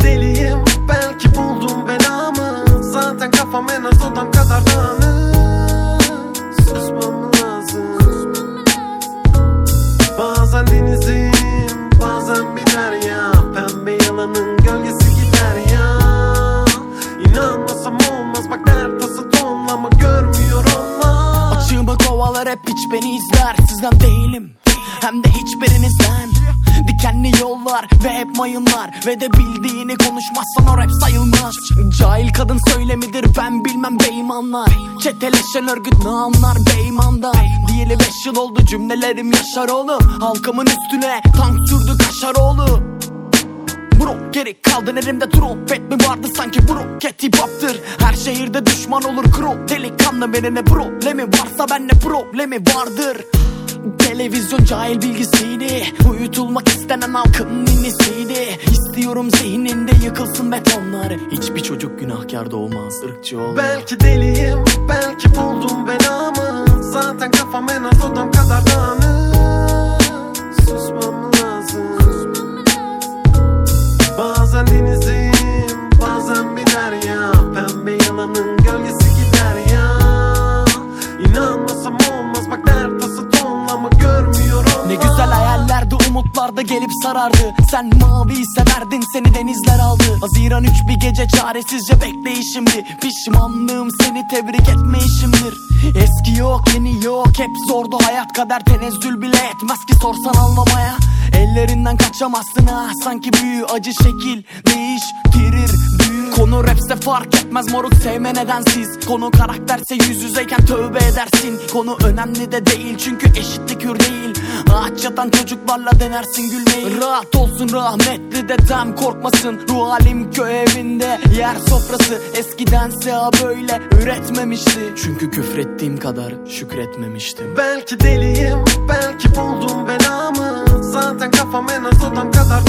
deliyim belki buldum belamı Zaten kafam en az odam kadar dağınık. Lazım. Bazen denizim bazen bir derya. Pembe yalanın gölgesi gider ya. İnanmasam olmaz bak dert tası tonlama. Görmüyor onlar Açığımı kovalar hep hiç beni izler. Sizden değilim. Hem de hiçbirinizden Dikenli yollar ve hep mayınlar. Ve de bildiğini konuşmazsan o rap sayılmaz. Cahil kadın söylemidir ben bilmem beymanlar. Çeteleşen örgüt ne anlar beymandan Diyeli beş yıl oldu cümlelerim yaşar oğlum Halkımın üstüne tank sürdü kaşar oğlum Bro geri kaldın elimde trompet mi vardı sanki bro Ket hip her şehirde düşman olur kro. Delikanlı birine problemi varsa benle problemi vardır Televizyon cahil bilgisiydi. Uyutulmak istenen halkın ninnisiydi. İstiyorum zihninde yıkılsın betonlar. Hiçbir çocuk günahkar doğmaz ırkçı olma Belki deliyim belki buldum belamı. Zaten kafam en az odam kadar dağınık. Susmam umutlarda gelip sarardı. Sen maviyi severdin seni denizler aldı. Haziran 3 bir gece çaresizce bekleyişimdi Pişmanlığım seni tebrik etmeyişimdir. Eski yok yeni yok. Hep zordu hayat kader. Tenezzül bile etmez ki sorsan anlamaya. Ellerinden kaçamazsın ha. Sanki büyü acı şekil değiştirir Konu rapse fark etmez moruk sevme nedensiz Konu karakterse yüz yüzeyken tövbe edersin. Konu önemli de değil çünkü eşitlik hür değil. Ağaç yatan çocuklarla denersin gülmeyi. Rahat olsun rahmetli dedem korkmasın. Ruh halim köy evinde yer sofrası. Eskidense ha böyle üretmemişti. Çünkü küfrettiğim kadar şükretmemiştim. Belki deliyim belki buldum belamı. Zaten kafam en az odam kadar